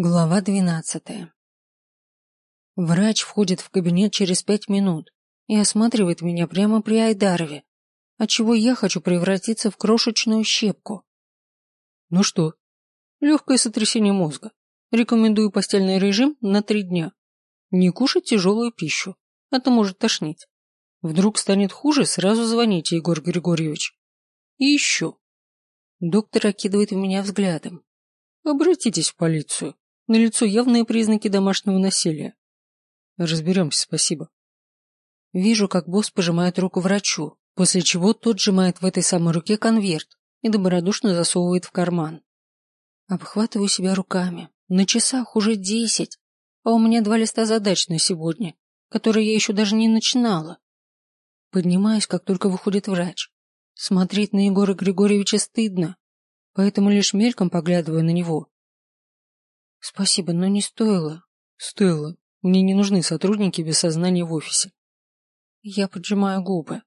Глава двенадцатая. Врач входит в кабинет через пять минут и осматривает меня прямо при Айдарове, отчего я хочу превратиться в крошечную щепку. Ну что, легкое сотрясение мозга. Рекомендую постельный режим на три дня. Не кушать тяжелую пищу, а то может тошнить. Вдруг станет хуже, сразу звоните, Егор Григорьевич. И еще. Доктор окидывает меня взглядом. Обратитесь в полицию. Налицо явные признаки домашнего насилия. Разберемся, спасибо. Вижу, как босс пожимает руку врачу, после чего тот сжимает в этой самой руке конверт и добродушно засовывает в карман. Обхватываю себя руками. На часах уже десять, а у меня два листа задач на сегодня, которые я еще даже не начинала. Поднимаюсь, как только выходит врач. Смотреть на Егора Григорьевича стыдно, поэтому лишь мельком поглядываю на него Спасибо, но не стоило. Стоило. Мне не нужны сотрудники без сознания в офисе. Я поджимаю губы.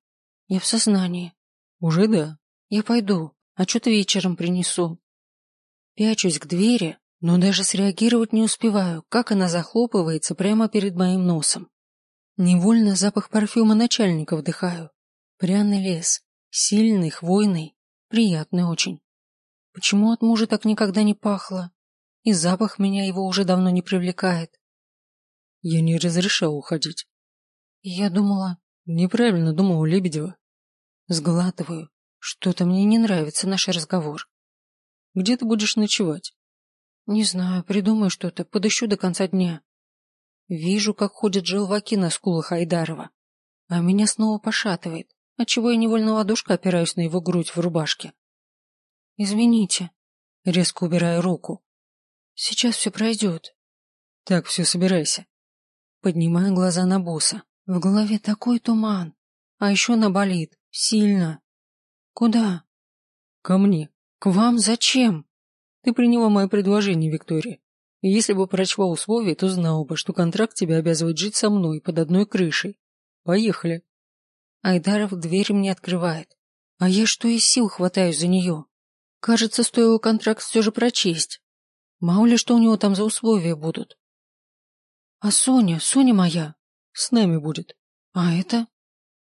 Я в сознании. Уже да. Я пойду. А что-то вечером принесу. Пячусь к двери, но даже среагировать не успеваю, как она захлопывается прямо перед моим носом. Невольно запах парфюма начальника вдыхаю. Пряный лес. Сильный, хвойный. Приятный очень. Почему от мужа так никогда не пахло? И запах меня его уже давно не привлекает. Я не разрешал уходить. Я думала... Неправильно думала Лебедева. Сглатываю. Что-то мне не нравится наш разговор. Где ты будешь ночевать? Не знаю, придумаю что-то, подыщу до конца дня. Вижу, как ходят желваки на скулах Айдарова, а меня снова пошатывает, отчего я невольно ладошкой опираюсь на его грудь в рубашке. Извините, резко убираю руку. Сейчас все пройдет. Так, все, собирайся. Поднимаю глаза на босса. В голове такой туман. А еще она болит. Сильно. Куда? Ко мне. К вам зачем? Ты приняла мое предложение, Виктория. И если бы прочла условия, то знал бы, что контракт тебя обязывает жить со мной под одной крышей. Поехали. Айдаров дверь мне открывает. А я что из сил хватаюсь за нее. Кажется, стоило контракт все же прочесть. Мало ли что у него там за условия будут. А Соня, Соня моя, с нами будет. А это?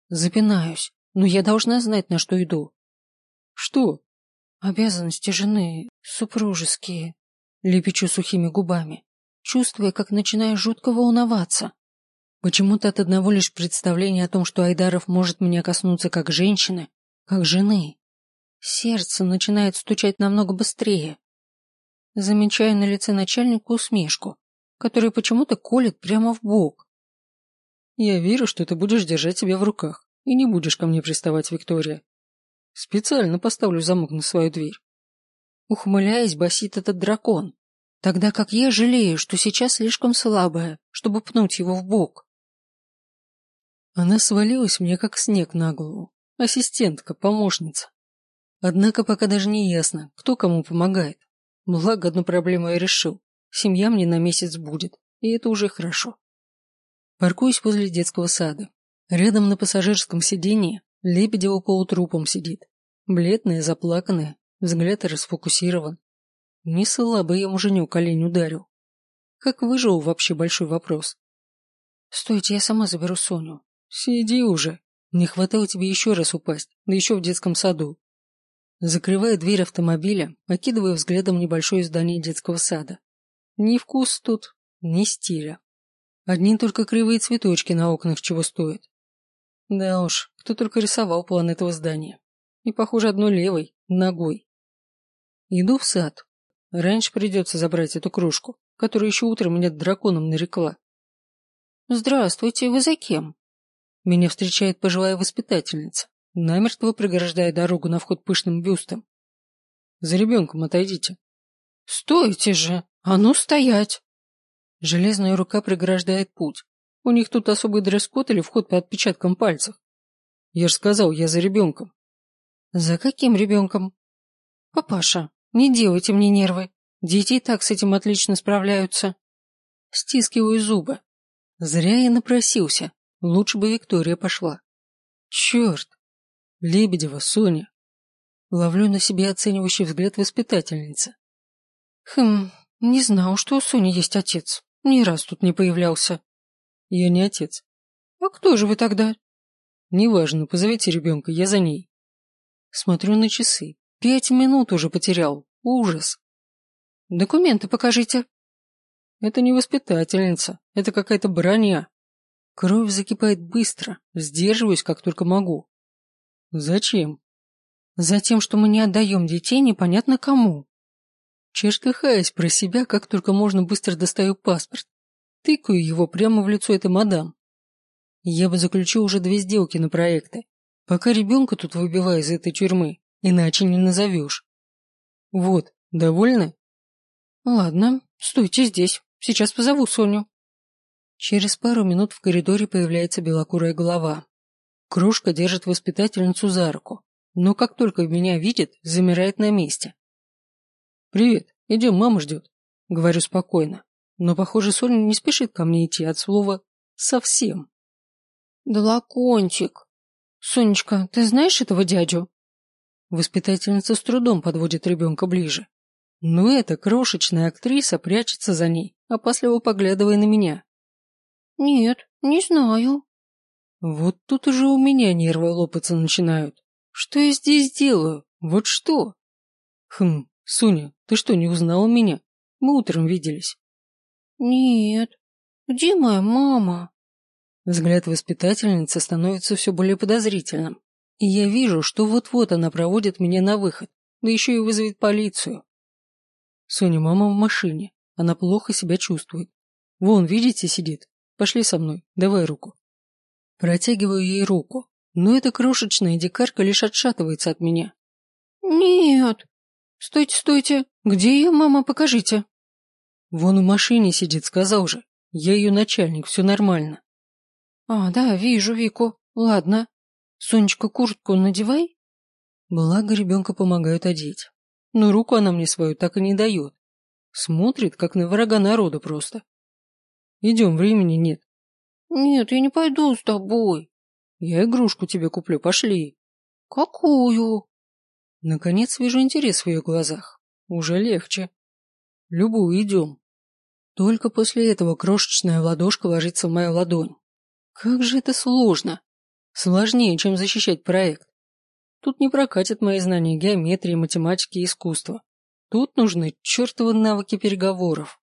Запинаюсь, но я должна знать, на что иду. Что? Обязанности жены, супружеские. Лепечу сухими губами, чувствуя, как начинаю жутко волноваться. Почему-то от одного лишь представления о том, что Айдаров может меня коснуться как женщины, как жены. Сердце начинает стучать намного быстрее замечая на лице начальника усмешку, которая почему-то колет прямо в бок. «Я верю, что ты будешь держать себя в руках и не будешь ко мне приставать, Виктория. Специально поставлю замок на свою дверь». Ухмыляясь, басит этот дракон, тогда как я жалею, что сейчас слишком слабая, чтобы пнуть его в бок. Она свалилась мне как снег на голову. Ассистентка, помощница. Однако пока даже не ясно, кто кому помогает. Благо, одну проблему я решил. Семья мне на месяц будет, и это уже хорошо. Паркуюсь возле детского сада. Рядом на пассажирском сиденье Лебедева полутрупом сидит. Бледная, заплаканная, взгляд расфокусирован. Не слабо я муженек колень ударил. Как выжил вообще большой вопрос. Стойте, я сама заберу Соню. Сиди уже. Не хватало тебе еще раз упасть, да еще в детском саду. Закрывая дверь автомобиля, окидывая взглядом небольшое здание детского сада. Ни вкус тут, ни стиля. Одни только кривые цветочки на окнах чего стоят. Да уж, кто только рисовал план этого здания. И, похоже, одной левой, ногой. Иду в сад. Раньше придется забрать эту кружку, которую еще утром меня драконом нарекла. «Здравствуйте, вы за кем?» Меня встречает пожилая воспитательница намертво преграждая дорогу на вход пышным бюстом. «За ребенком отойдите». «Стойте же! А ну стоять!» Железная рука преграждает путь. У них тут особый дресс-код или вход по отпечаткам пальцев. Я же сказал, я за ребенком. За каким ребенком? Папаша, не делайте мне нервы. Дети и так с этим отлично справляются. Стискиваю зубы. Зря я напросился. Лучше бы Виктория пошла. Черт, Лебедева, Соня. Ловлю на себе оценивающий взгляд воспитательницы. Хм, Не знал, что у Сони есть отец. Ни раз тут не появлялся. Я не отец. А кто же вы тогда? Неважно, позовите ребенка, я за ней. Смотрю на часы. Пять минут уже потерял. Ужас. Документы покажите. Это не воспитательница, это какая-то броня. Кровь закипает быстро, сдерживаюсь как только могу. Зачем? Затем, что мы не отдаем детей непонятно кому. Чешкахаясь про себя, как только можно быстро достаю паспорт. Тыкаю его прямо в лицо этой мадам. Я бы заключил уже две сделки на проекты, пока ребенка тут выбиваю из этой тюрьмы, иначе не назовешь. Вот, довольны? Ладно, стойте здесь, сейчас позову Соню. Через пару минут в коридоре появляется белокурая голова. Кружка держит воспитательницу за руку, но как только меня видит, замирает на месте. «Привет, идем, мама ждет», — говорю спокойно. Но, похоже, Соня не спешит ко мне идти от слова «совсем». «Долокончик. Сонечка, ты знаешь этого дядю?» Воспитательница с трудом подводит ребенка ближе. Но эта крошечная актриса прячется за ней, опасливо поглядывая на меня. «Нет, не знаю». Вот тут уже у меня нервы лопаться начинают. Что я здесь делаю? Вот что? Хм, Соня, ты что, не узнала меня? Мы утром виделись. Нет. Где моя мама? Взгляд воспитательницы становится все более подозрительным. И я вижу, что вот-вот она проводит меня на выход, да еще и вызовет полицию. Соня, мама в машине. Она плохо себя чувствует. Вон, видите, сидит. Пошли со мной, давай руку. Протягиваю ей руку, но эта крошечная дикарка лишь отшатывается от меня. Нет. Стойте, стойте. Где ее мама, покажите. Вон в машине сидит, сказал же. Я ее начальник, все нормально. А, да, вижу Вику. Ладно. Сонечка, куртку надевай. Благо ребенка помогают одеть. Но руку она мне свою так и не дает. Смотрит, как на врага народа просто. Идем, времени нет. Нет, я не пойду с тобой. Я игрушку тебе куплю, пошли. Какую? Наконец вижу интерес в ее глазах. Уже легче. Любую идем. Только после этого крошечная ладошка ложится в мою ладонь. Как же это сложно. Сложнее, чем защищать проект. Тут не прокатят мои знания геометрии, математики и искусства. Тут нужны чертовы навыки переговоров.